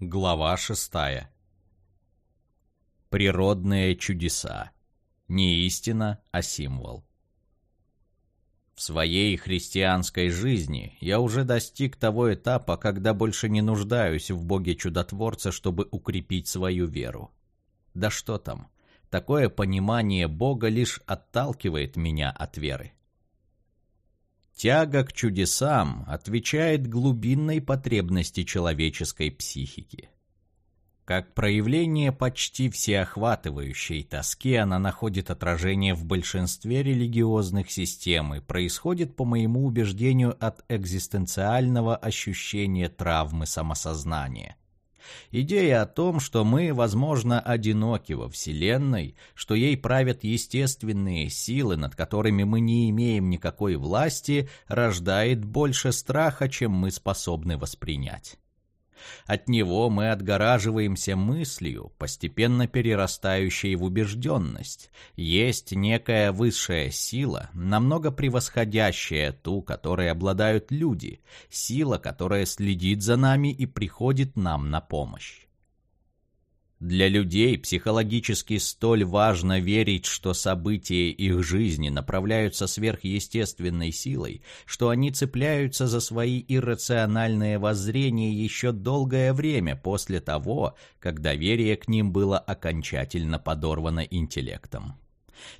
Глава шестая. Природные чудеса. Не истина, а символ. В своей христианской жизни я уже достиг того этапа, когда больше не нуждаюсь в Боге-чудотворце, чтобы укрепить свою веру. Да что там, такое понимание Бога лишь отталкивает меня от веры. Тяга к чудесам отвечает глубинной потребности человеческой психики. Как проявление почти всеохватывающей тоски она находит отражение в большинстве религиозных систем и происходит, по моему убеждению, от экзистенциального ощущения травмы самосознания. Идея о том, что мы, возможно, одиноки во Вселенной, что ей правят естественные силы, над которыми мы не имеем никакой власти, рождает больше страха, чем мы способны воспринять. От него мы отгораживаемся мыслью, постепенно перерастающей в убежденность. Есть некая высшая сила, намного превосходящая ту, которой обладают люди, сила, которая следит за нами и приходит нам на помощь. Для людей психологически столь важно верить, что события их жизни направляются сверхъестественной силой, что они цепляются за свои иррациональные воззрения еще долгое время после того, как доверие к ним было окончательно подорвано интеллектом.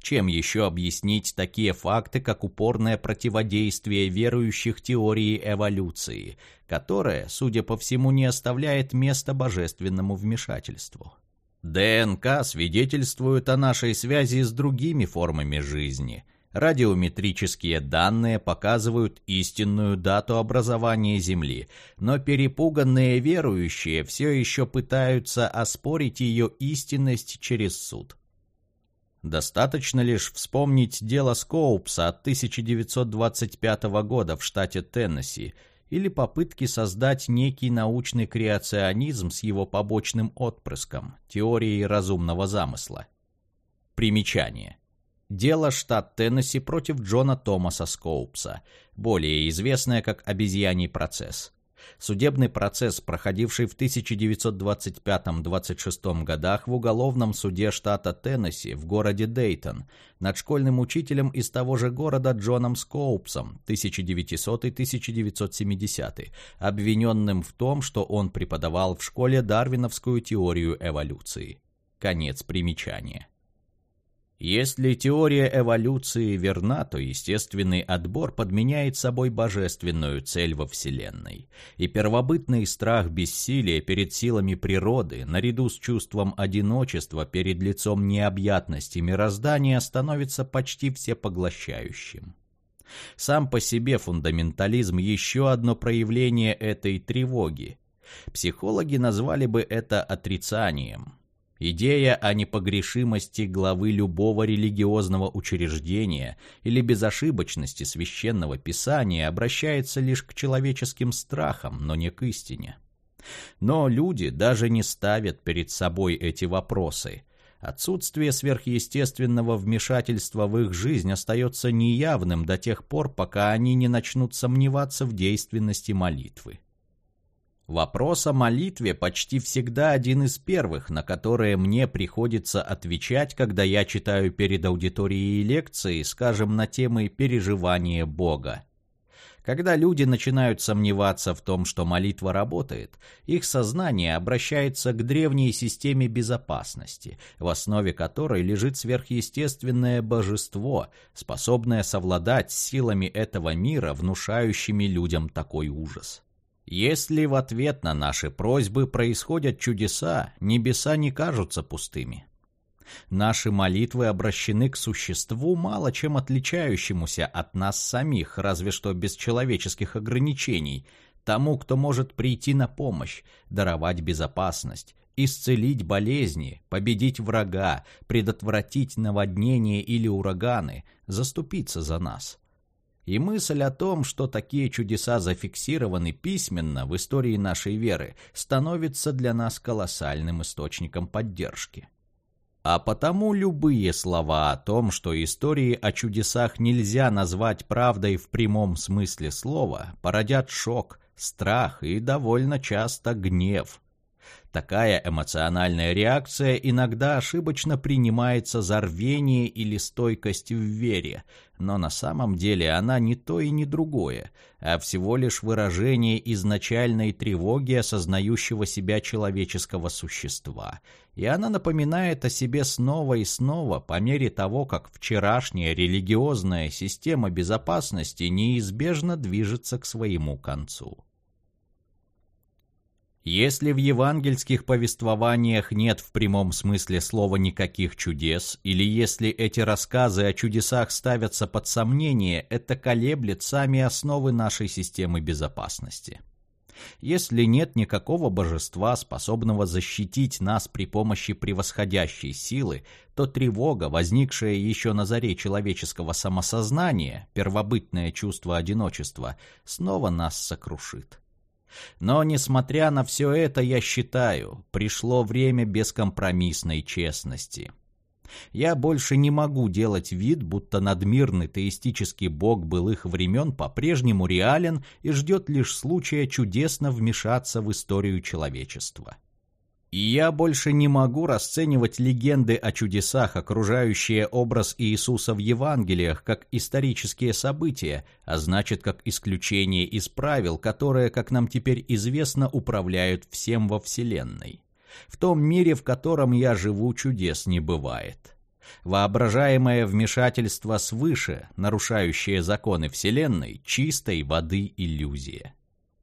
Чем еще объяснить такие факты, как упорное противодействие верующих теории эволюции, которое, судя по всему, не оставляет места божественному вмешательству? ДНК свидетельствует о нашей связи с другими формами жизни. Радиометрические данные показывают истинную дату образования Земли, но перепуганные верующие все еще пытаются оспорить ее истинность через суд. Достаточно лишь вспомнить дело Скоупса от 1925 года в штате Теннесси или попытки создать некий научный креационизм с его побочным отпрыском, теорией разумного замысла. Примечание. Дело штат Теннесси против Джона Томаса Скоупса, более известное как «Обезьяний процесс». Судебный процесс, проходивший в 1925-26 годах в уголовном суде штата Теннесси в городе Дейтон над школьным учителем из того же города Джоном Скоупсом 1900-1970, обвиненным в том, что он преподавал в школе дарвиновскую теорию эволюции. Конец примечания. Если теория эволюции верна, то естественный отбор подменяет собой божественную цель во Вселенной, и первобытный страх бессилия перед силами природы, наряду с чувством одиночества перед лицом необъятности мироздания, становится почти всепоглощающим. Сам по себе фундаментализм – еще одно проявление этой тревоги. Психологи назвали бы это отрицанием – Идея о непогрешимости главы любого религиозного учреждения или безошибочности священного писания обращается лишь к человеческим страхам, но не к истине. Но люди даже не ставят перед собой эти вопросы. Отсутствие сверхъестественного вмешательства в их жизнь остается неявным до тех пор, пока они не начнут сомневаться в действенности молитвы. Вопрос о молитве почти всегда один из первых, на которые мне приходится отвечать, когда я читаю перед аудиторией лекции, скажем, на темы переживания Бога. Когда люди начинают сомневаться в том, что молитва работает, их сознание обращается к древней системе безопасности, в основе которой лежит сверхъестественное божество, способное совладать с силами этого мира, внушающими людям такой ужас. Если в ответ на наши просьбы происходят чудеса, небеса не кажутся пустыми. Наши молитвы обращены к существу, мало чем отличающемуся от нас самих, разве что без человеческих ограничений, тому, кто может прийти на помощь, даровать безопасность, исцелить болезни, победить врага, предотвратить наводнения или ураганы, заступиться за нас. И мысль о том, что такие чудеса зафиксированы письменно в истории нашей веры, становится для нас колоссальным источником поддержки. А потому любые слова о том, что истории о чудесах нельзя назвать правдой в прямом смысле слова, породят шок, страх и довольно часто гнев. Такая эмоциональная реакция иногда ошибочно принимается за рвение или стойкость в вере, но на самом деле она не то и не другое, а всего лишь выражение изначальной тревоги осознающего себя человеческого существа. И она напоминает о себе снова и снова по мере того, как вчерашняя религиозная система безопасности неизбежно движется к своему концу. Если в евангельских повествованиях нет в прямом смысле слова никаких чудес, или если эти рассказы о чудесах ставятся под сомнение, это колеблет сами основы нашей системы безопасности. Если нет никакого божества, способного защитить нас при помощи превосходящей силы, то тревога, возникшая еще на заре человеческого самосознания, первобытное чувство одиночества, снова нас сокрушит. Но, несмотря на все это, я считаю, пришло время бескомпромиссной честности. Я больше не могу делать вид, будто надмирный теистический бог былых времен по-прежнему реален и ждет лишь случая чудесно вмешаться в историю человечества. И я больше не могу расценивать легенды о чудесах, окружающие образ Иисуса в Евангелиях, как исторические события, а значит, как исключение из правил, которые, как нам теперь известно, управляют всем во Вселенной. В том мире, в котором я живу, чудес не бывает. Воображаемое вмешательство свыше, нарушающее законы Вселенной, чистой воды иллюзия.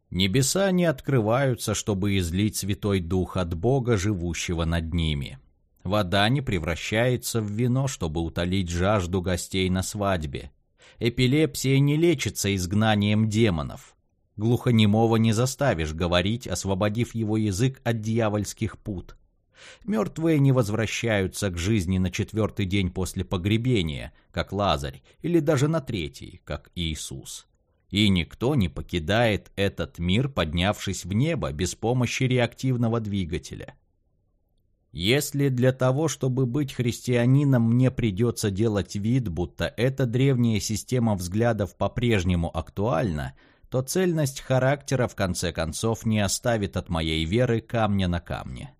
Небеса не открываются, чтобы излить Святой Дух от Бога, живущего над ними. Вода не превращается в вино, чтобы утолить жажду гостей на свадьбе. Эпилепсия не лечится изгнанием демонов. Глухонемого не заставишь говорить, освободив его язык от дьявольских пут. Мертвые не возвращаются к жизни на четвертый день после погребения, как Лазарь, или даже на третий, как Иисус. И никто не покидает этот мир, поднявшись в небо без помощи реактивного двигателя. Если для того, чтобы быть христианином, мне придется делать вид, будто эта древняя система взглядов по-прежнему актуальна, то цельность характера в конце концов не оставит от моей веры камня на камне.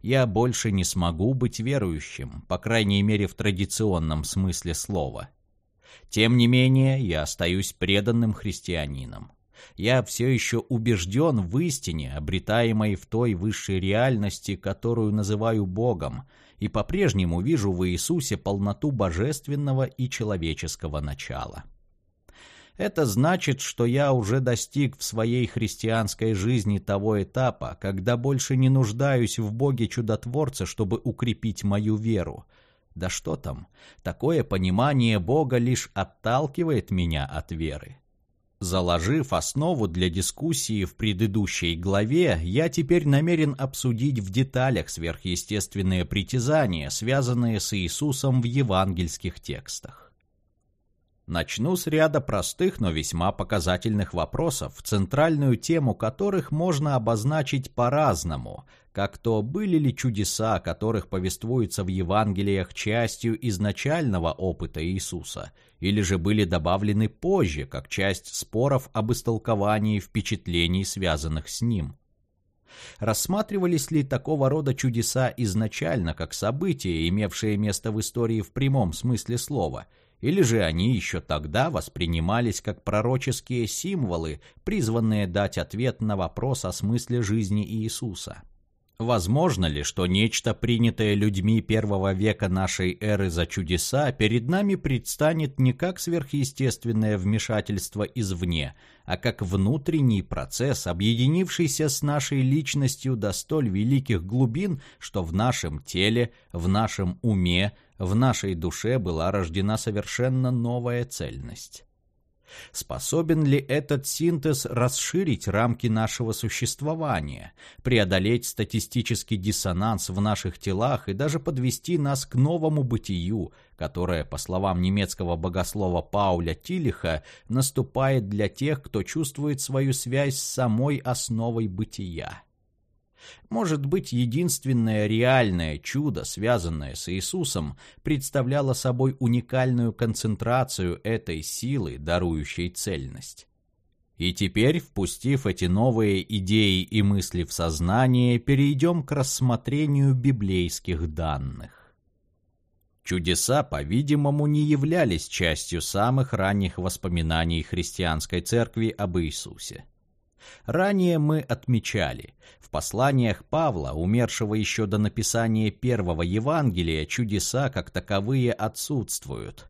Я больше не смогу быть верующим, по крайней мере в традиционном смысле слова. Тем не менее, я остаюсь преданным христианином. Я все еще убежден в истине, обретаемой в той высшей реальности, которую называю Богом, и по-прежнему вижу в Иисусе полноту божественного и человеческого начала. Это значит, что я уже достиг в своей христианской жизни того этапа, когда больше не нуждаюсь в Боге-чудотворце, чтобы укрепить мою веру, да что там, такое понимание Бога лишь отталкивает меня от веры. Заложив основу для дискуссии в предыдущей главе, я теперь намерен обсудить в деталях сверхъестественные притязания, связанные с Иисусом в евангельских текстах. Начну с ряда простых, но весьма показательных вопросов, центральную тему которых можно обозначить по-разному, как то были ли чудеса, которых повествуется в Евангелиях частью изначального опыта Иисуса, или же были добавлены позже, как часть споров об истолковании впечатлений, связанных с ним. Рассматривались ли такого рода чудеса изначально как события, имевшие место в истории в прямом смысле слова – или же они еще тогда воспринимались как пророческие символы, призванные дать ответ на вопрос о смысле жизни Иисуса. Возможно ли, что нечто, принятое людьми первого века нашей эры за чудеса, перед нами предстанет не как сверхъестественное вмешательство извне, а как внутренний процесс, объединившийся с нашей личностью до столь великих глубин, что в нашем теле, в нашем уме, в нашей душе была рождена совершенно новая цельность. Способен ли этот синтез расширить рамки нашего существования, преодолеть статистический диссонанс в наших телах и даже подвести нас к новому бытию, которое, по словам немецкого богослова Пауля Тилиха, наступает для тех, кто чувствует свою связь с самой основой бытия? Может быть, единственное реальное чудо, связанное с Иисусом, представляло собой уникальную концентрацию этой силы, дарующей цельность. И теперь, впустив эти новые идеи и мысли в сознание, перейдем к рассмотрению библейских данных. Чудеса, по-видимому, не являлись частью самых ранних воспоминаний христианской церкви об Иисусе. Ранее мы отмечали, в посланиях Павла, умершего еще до написания первого Евангелия, чудеса как таковые отсутствуют.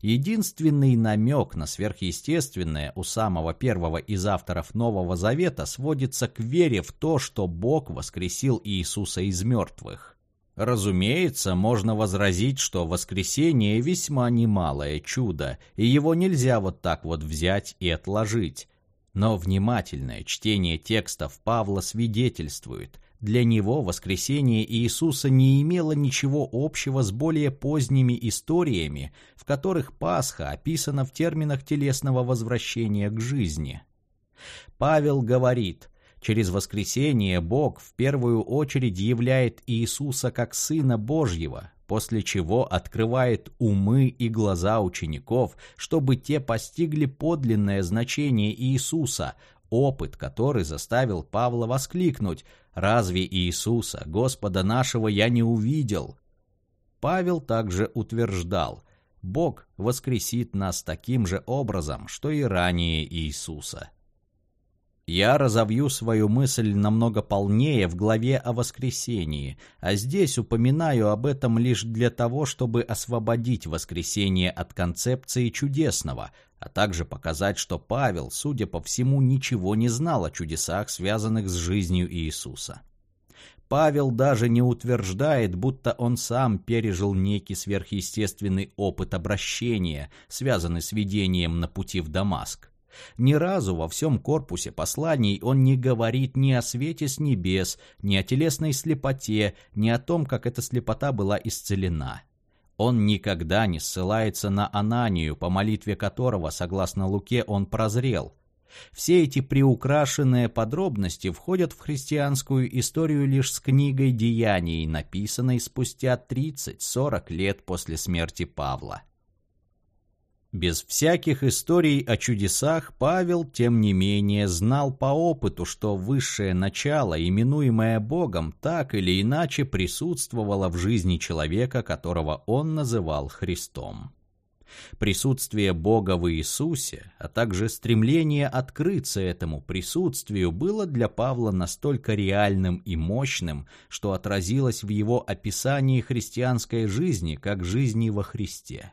Единственный намек на сверхъестественное у самого первого из авторов Нового Завета сводится к вере в то, что Бог воскресил Иисуса из мертвых. Разумеется, можно возразить, что воскресение весьма немалое чудо, и его нельзя вот так вот взять и отложить. Но внимательное чтение текстов Павла свидетельствует, для него воскресение Иисуса не имело ничего общего с более поздними историями, в которых Пасха описана в терминах телесного возвращения к жизни. Павел говорит, через воскресение Бог в первую очередь являет Иисуса как Сына Божьего, после чего открывает умы и глаза учеников, чтобы те постигли подлинное значение Иисуса, опыт, который заставил Павла воскликнуть «Разве Иисуса, Господа нашего, я не увидел?» Павел также утверждал «Бог воскресит нас таким же образом, что и ранее Иисуса». Я разовью свою мысль намного полнее в главе о воскресении, а здесь упоминаю об этом лишь для того, чтобы освободить воскресение от концепции чудесного, а также показать, что Павел, судя по всему, ничего не знал о чудесах, связанных с жизнью Иисуса. Павел даже не утверждает, будто он сам пережил некий сверхъестественный опыт обращения, связанный с видением на пути в Дамаск. Ни разу во всем корпусе посланий он не говорит ни о свете с небес, ни о телесной слепоте, ни о том, как эта слепота была исцелена. Он никогда не ссылается на Ананию, по молитве которого, согласно Луке, он прозрел. Все эти приукрашенные подробности входят в христианскую историю лишь с книгой «Деяний», написанной спустя 30-40 лет после смерти Павла. Без всяких историй о чудесах Павел, тем не менее, знал по опыту, что высшее начало, именуемое Богом, так или иначе присутствовало в жизни человека, которого он называл Христом. Присутствие Бога в Иисусе, а также стремление открыться этому присутствию было для Павла настолько реальным и мощным, что отразилось в его описании христианской жизни как жизни во Христе.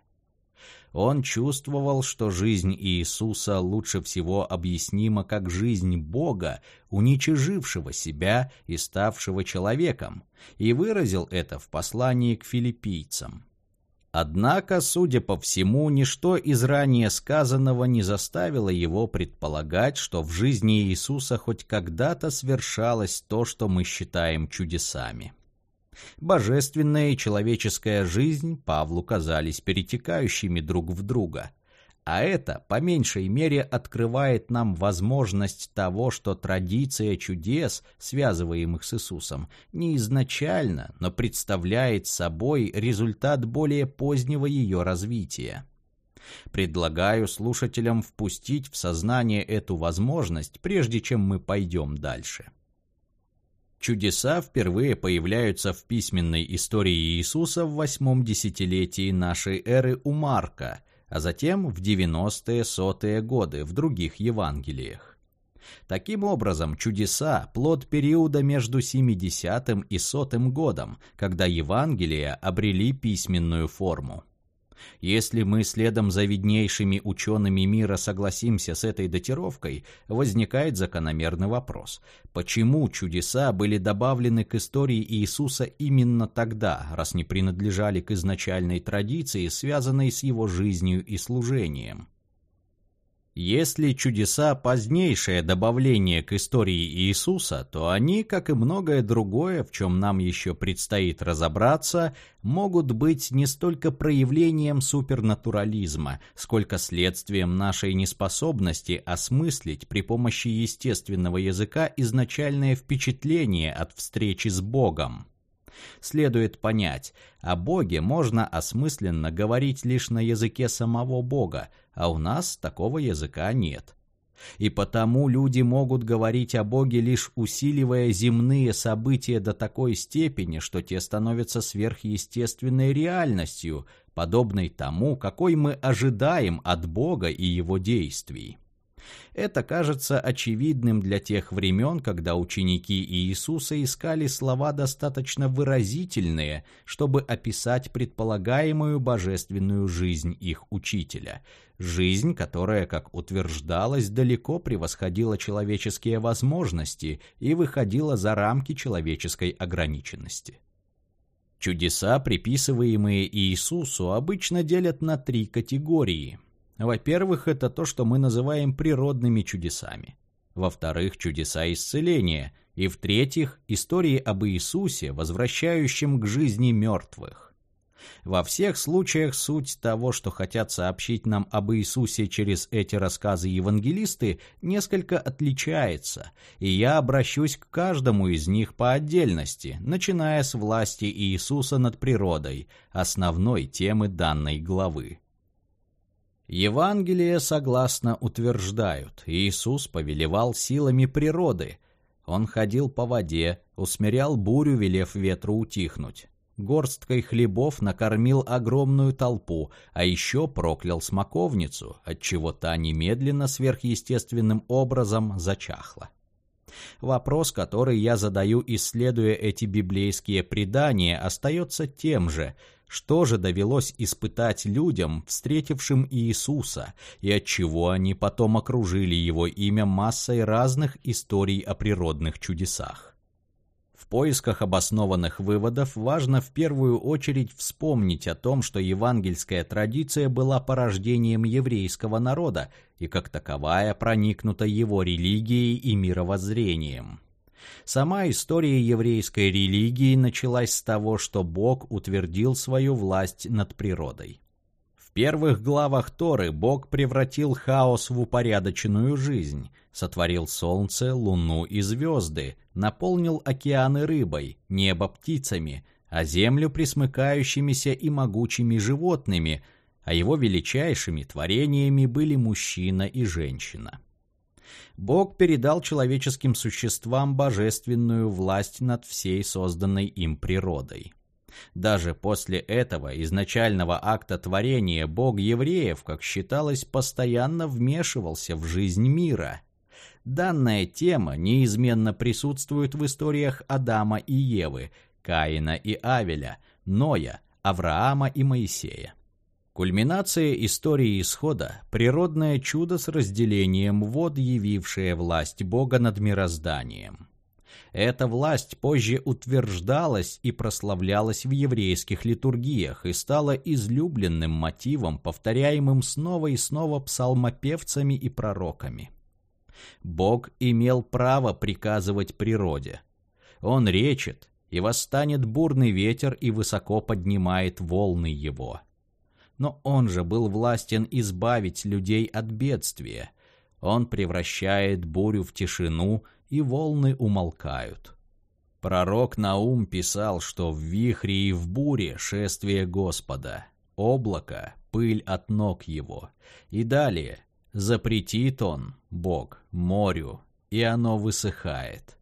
Он чувствовал, что жизнь Иисуса лучше всего объяснима как жизнь Бога, уничижившего себя и ставшего человеком, и выразил это в послании к филиппийцам. Однако, судя по всему, ничто из ранее сказанного не заставило его предполагать, что в жизни Иисуса хоть когда-то свершалось то, что мы считаем чудесами. Божественная и человеческая жизнь Павлу казались перетекающими друг в друга. А это, по меньшей мере, открывает нам возможность того, что традиция чудес, связываемых с Иисусом, не изначально, но представляет собой результат более позднего ее развития. Предлагаю слушателям впустить в сознание эту возможность, прежде чем мы пойдем дальше. Чудеса впервые появляются в письменной истории Иисуса в восьмом десятилетии нашей эры у Марка, а затем в 90-е сотые годы в других Евангелиях. Таким образом, чудеса – плод периода между 70-м и 100-м годом, когда Евангелия обрели письменную форму. Если мы следом за виднейшими учеными мира согласимся с этой датировкой, возникает закономерный вопрос. Почему чудеса были добавлены к истории Иисуса именно тогда, раз не принадлежали к изначальной традиции, связанной с его жизнью и служением? Если чудеса – позднейшее добавление к истории Иисуса, то они, как и многое другое, в чем нам еще предстоит разобраться, могут быть не столько проявлением супернатурализма, сколько следствием нашей неспособности осмыслить при помощи естественного языка изначальное впечатление от встречи с Богом. Следует понять, о Боге можно осмысленно говорить лишь на языке самого Бога, а у нас такого языка нет. И потому люди могут говорить о Боге, лишь усиливая земные события до такой степени, что те становятся сверхъестественной реальностью, подобной тому, какой мы ожидаем от Бога и Его действий. Это кажется очевидным для тех времен, когда ученики Иисуса искали слова достаточно выразительные, чтобы описать предполагаемую божественную жизнь их учителя. Жизнь, которая, как утверждалось, далеко превосходила человеческие возможности и выходила за рамки человеческой ограниченности. Чудеса, приписываемые Иисусу, обычно делят на три категории – во-первых, это то, что мы называем природными чудесами. Во-вторых, чудеса исцеления. И в-третьих, истории об Иисусе, возвращающем к жизни мертвых. Во всех случаях суть того, что хотят сообщить нам об Иисусе через эти рассказы евангелисты, несколько отличается, и я обращусь к каждому из них по отдельности, начиная с власти Иисуса над природой, основной темы данной главы. Евангелие согласно утверждают, Иисус повелевал силами природы. Он ходил по воде, усмирял бурю, велев ветру утихнуть. Горсткой хлебов накормил огромную толпу, а еще проклял смоковницу, отчего та немедленно сверхъестественным образом зачахла. Вопрос, который я задаю, исследуя эти библейские предания, остается тем же – что же довелось испытать людям, встретившим Иисуса, и отчего они потом окружили его имя массой разных историй о природных чудесах? В поисках обоснованных выводов важно в первую очередь вспомнить о том, что евангельская традиция была порождением еврейского народа и как таковая проникнута его религией и мировоззрением. Сама история еврейской религии началась с того, что Бог утвердил свою власть над природой. В первых главах Торы Бог превратил хаос в упорядоченную жизнь, сотворил солнце, луну и звезды, наполнил океаны рыбой, небо птицами, а землю присмыкающимися и могучими животными, а его величайшими творениями были мужчина и женщина. Бог передал человеческим существам божественную власть над всей созданной им природой. Даже после этого изначального акта творения Бог евреев, как считалось, постоянно вмешивался в жизнь мира. Данная тема неизменно присутствует в историях Адама и Евы, Каина и Авеля, Ноя, Авраама и Моисея. Кульминация истории исхода – природное чудо с разделением вод, явившее власть Бога над мирозданием. Эта власть позже утверждалась и прославлялась в еврейских литургиях и стала излюбленным мотивом, повторяемым снова и снова псалмопевцами и пророками. Бог имел право приказывать природе. Он речет, и восстанет бурный ветер и высоко поднимает волны его – но он же был властен избавить людей от бедствия. Он превращает бурю в тишину, и волны умолкают. Пророк Наум писал, что в вихре и в буре шествие Господа, облако, пыль от ног его. И далее, запретит он, Бог, морю, и оно высыхает.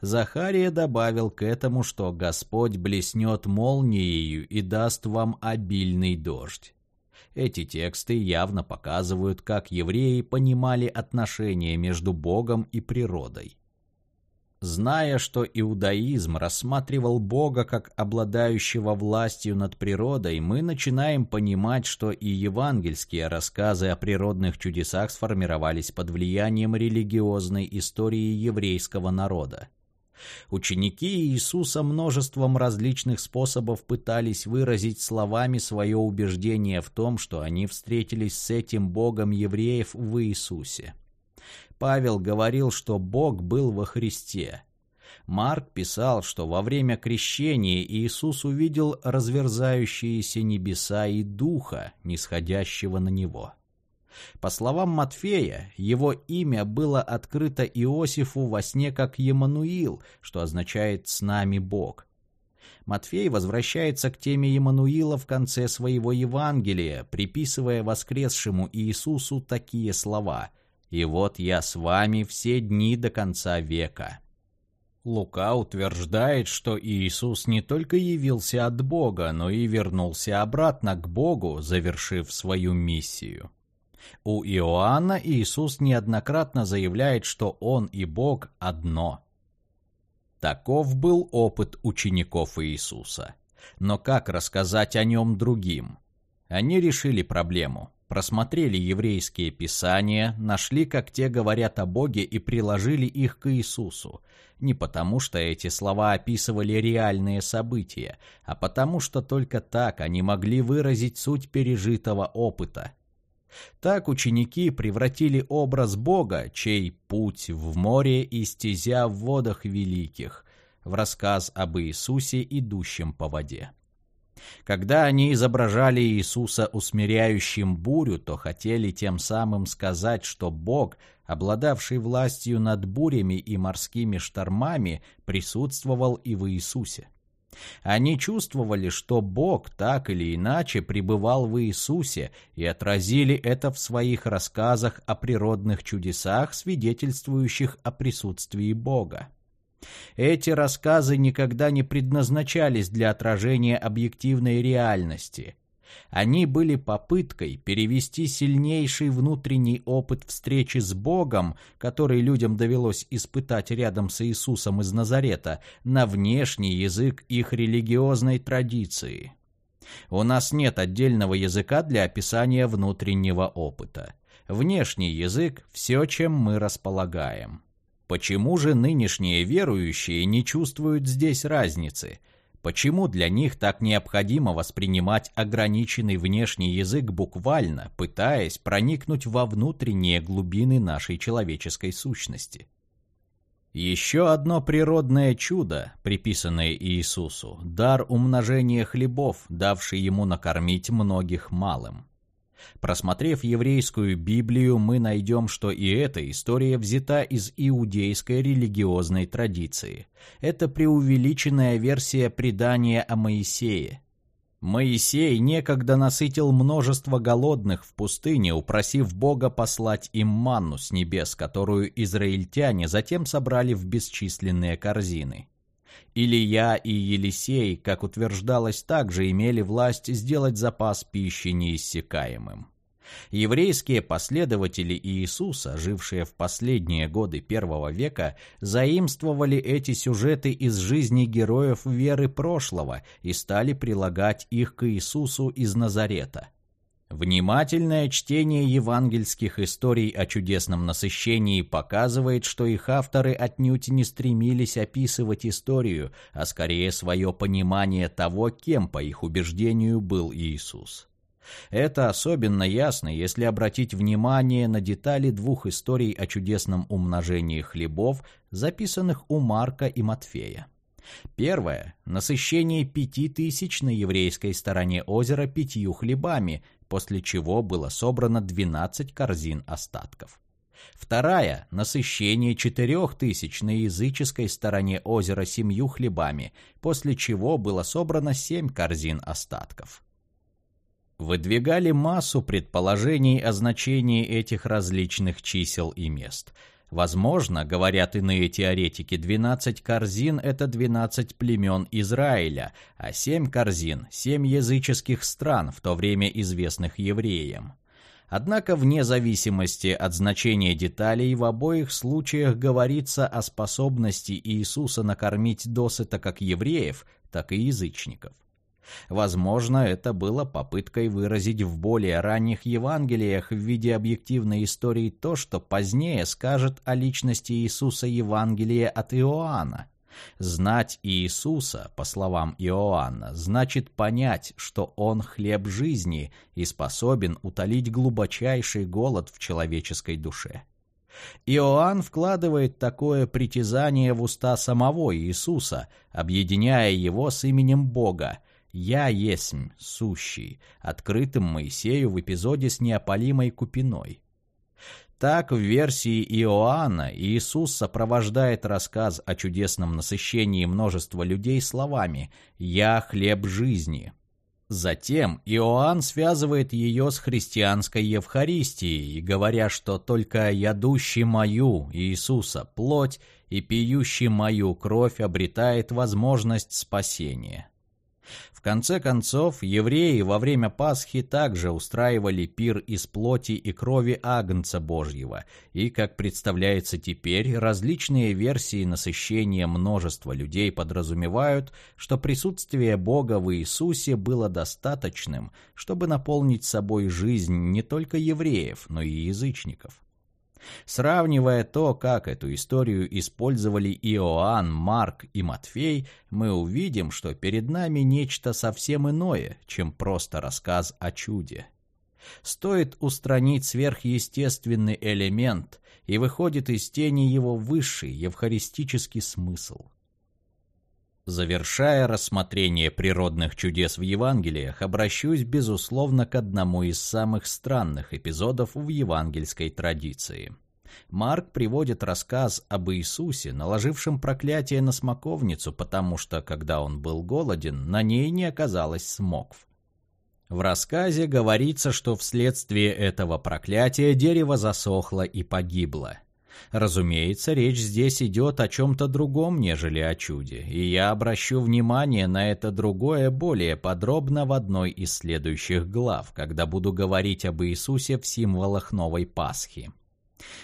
Захария добавил к этому, что Господь блеснет молнией и даст вам обильный дождь. Эти тексты явно показывают, как евреи понимали отношения между Богом и природой. Зная, что иудаизм рассматривал Бога как обладающего властью над природой, мы начинаем понимать, что и евангельские рассказы о природных чудесах сформировались под влиянием религиозной истории еврейского народа. Ученики Иисуса множеством различных способов пытались выразить словами свое убеждение в том, что они встретились с этим Богом евреев в Иисусе. Павел говорил, что Бог был во Христе. Марк писал, что во время крещения Иисус увидел разверзающиеся небеса и Духа, нисходящего на Него. По словам Матфея, его имя было открыто Иосифу во сне как Емануил, что означает «с нами Бог». Матфей возвращается к теме Емануила в конце своего Евангелия, приписывая воскресшему Иисусу такие слова и вот я с вами все дни до конца века». Лука утверждает, что Иисус не только явился от Бога, но и вернулся обратно к Богу, завершив свою миссию. У Иоанна Иисус неоднократно заявляет, что Он и Бог одно. Таков был опыт учеников Иисуса. Но как рассказать о нем другим? Они решили проблему. Просмотрели еврейские писания, нашли, как те говорят о Боге, и приложили их к Иисусу. Не потому, что эти слова описывали реальные события, а потому, что только так они могли выразить суть пережитого опыта. Так ученики превратили образ Бога, чей путь в море и стезя в водах великих, в рассказ об Иисусе, идущем по воде. Когда они изображали Иисуса усмиряющим бурю, то хотели тем самым сказать, что Бог, обладавший властью над бурями и морскими штормами, присутствовал и в Иисусе. Они чувствовали, что Бог так или иначе пребывал в Иисусе и отразили это в своих рассказах о природных чудесах, свидетельствующих о присутствии Бога. Эти рассказы никогда не предназначались для отражения объективной реальности. Они были попыткой перевести сильнейший внутренний опыт встречи с Богом, который людям довелось испытать рядом с Иисусом из Назарета, на внешний язык их религиозной традиции. У нас нет отдельного языка для описания внутреннего опыта. Внешний язык – все, чем мы располагаем. Почему же нынешние верующие не чувствуют здесь разницы? Почему для них так необходимо воспринимать ограниченный внешний язык буквально, пытаясь проникнуть во внутренние глубины нашей человеческой сущности? Еще одно природное чудо, приписанное Иисусу, дар умножения хлебов, давший ему накормить многих малым. Просмотрев еврейскую Библию, мы найдем, что и эта история взята из иудейской религиозной традиции. Это преувеличенная версия предания о Моисее. Моисей некогда насытил множество голодных в пустыне, упросив Бога послать им манну с небес, которую израильтяне затем собрали в бесчисленные корзины. Илья и Елисей, как утверждалось, также имели власть сделать запас пищи неиссякаемым. Еврейские последователи Иисуса, жившие в последние годы первого века, заимствовали эти сюжеты из жизни героев веры прошлого и стали прилагать их к Иисусу из Назарета – Внимательное чтение евангельских историй о чудесном насыщении показывает, что их авторы отнюдь не стремились описывать историю, а скорее свое понимание того, кем, по их убеждению, был Иисус. Это особенно ясно, если обратить внимание на детали двух историй о чудесном умножении хлебов, записанных у Марка и Матфея. Первое – насыщение пяти тысяч на еврейской стороне озера пятью хлебами, после чего было собрано 12 корзин остатков. Вторая – насыщение четырех тысяч на языческой стороне озера семью хлебами, после чего было собрано семь корзин остатков. Выдвигали массу предположений о значении этих различных чисел и мест – Возможно, говорят иные теоретики, 12 корзин – это 12 племен Израиля, а 7 корзин – 7 языческих стран, в то время известных евреям. Однако, вне зависимости от значения деталей, в обоих случаях говорится о способности Иисуса накормить досыта как евреев, так и язычников. Возможно, это было попыткой выразить в более ранних Евангелиях в виде объективной истории то, что позднее скажет о личности Иисуса Евангелие от Иоанна. Знать Иисуса, по словам Иоанна, значит понять, что Он хлеб жизни и способен утолить глубочайший голод в человеческой душе. Иоанн вкладывает такое притязание в уста самого Иисуса, объединяя его с именем Бога, «Я есмь, сущий», открытым Моисею в эпизоде с неопалимой купиной. Так, в версии Иоанна Иисус сопровождает рассказ о чудесном насыщении множества людей словами «Я хлеб жизни». Затем Иоанн связывает ее с христианской Евхаристией, говоря, что только ядущий мою Иисуса плоть и пьющий мою кровь обретает возможность спасения. В конце концов, евреи во время Пасхи также устраивали пир из плоти и крови Агнца Божьего, и, как представляется теперь, различные версии насыщения множества людей подразумевают, что присутствие Бога в Иисусе было достаточным, чтобы наполнить собой жизнь не только евреев, но и язычников. Сравнивая то, как эту историю использовали Иоанн, Марк и Матфей, мы увидим, что перед нами нечто совсем иное, чем просто рассказ о чуде. Стоит устранить сверхъестественный элемент, и выходит из тени его высший евхаристический смысл. Завершая рассмотрение природных чудес в Евангелиях, обращусь, безусловно, к одному из самых странных эпизодов в евангельской традиции. Марк приводит рассказ об Иисусе, наложившем проклятие на смоковницу, потому что, когда он был голоден, на ней не оказалось смокв. В рассказе говорится, что вследствие этого проклятия дерево засохло и погибло. Разумеется, речь здесь идет о чем-то другом, нежели о чуде, и я обращу внимание на это другое более подробно в одной из следующих глав, когда буду говорить об Иисусе в символах новой Пасхи.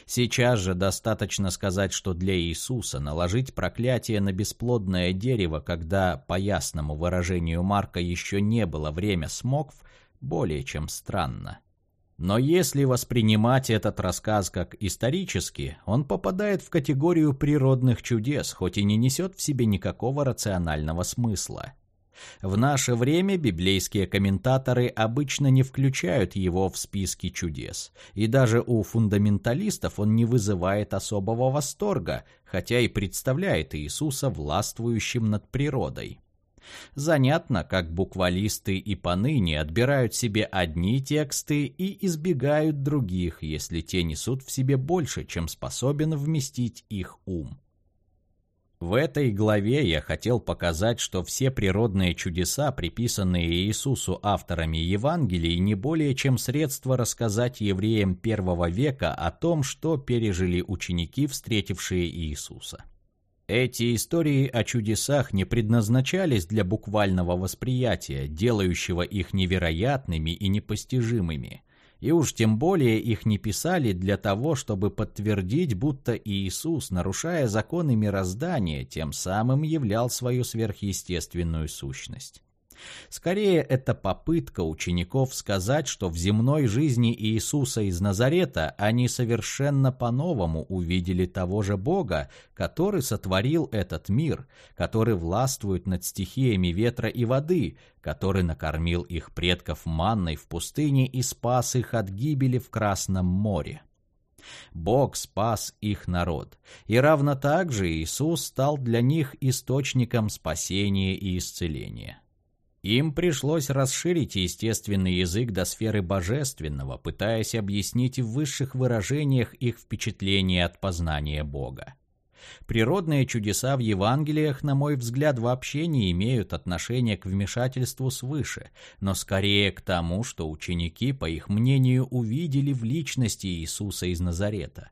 Сейчас же достаточно сказать, что для Иисуса наложить проклятие на бесплодное дерево, когда, по ясному выражению Марка, еще не было время смокв, более чем странно. Но если воспринимать этот рассказ как исторический, он попадает в категорию природных чудес, хоть и не несет в себе никакого рационального смысла. В наше время библейские комментаторы обычно не включают его в списки чудес, и даже у фундаменталистов он не вызывает особого восторга, хотя и представляет Иисуса властвующим над природой. Занятно, как буквалисты и поныне отбирают себе одни тексты и избегают других, если те несут в себе больше, чем способен вместить их ум. В этой главе я хотел показать, что все природные чудеса, приписанные Иисусу авторами Евангелий, не более чем средство рассказать евреям первого века о том, что пережили ученики, встретившие Иисуса. Эти истории о чудесах не предназначались для буквального восприятия, делающего их невероятными и непостижимыми. И уж тем более их не писали для того, чтобы подтвердить, будто Иисус, нарушая законы мироздания, тем самым являл свою сверхъестественную сущность. Скорее, это попытка учеников сказать, что в земной жизни Иисуса из Назарета они совершенно по-новому увидели того же Бога, который сотворил этот мир, который властвует над стихиями ветра и воды, который накормил их предков манной в пустыне и спас их от гибели в Красном море. Бог спас их народ, и равно так же Иисус стал для них источником спасения и исцеления. Им пришлось расширить естественный язык до сферы божественного, пытаясь объяснить в высших выражениях их впечатление от познания Бога. Природные чудеса в Евангелиях, на мой взгляд, вообще не имеют отношения к вмешательству свыше, но скорее к тому, что ученики, по их мнению, увидели в личности Иисуса из Назарета.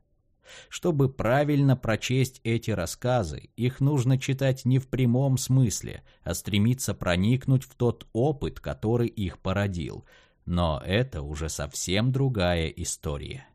Чтобы правильно прочесть эти рассказы, их нужно читать не в прямом смысле, а стремиться проникнуть в тот опыт, который их породил. Но это уже совсем другая история.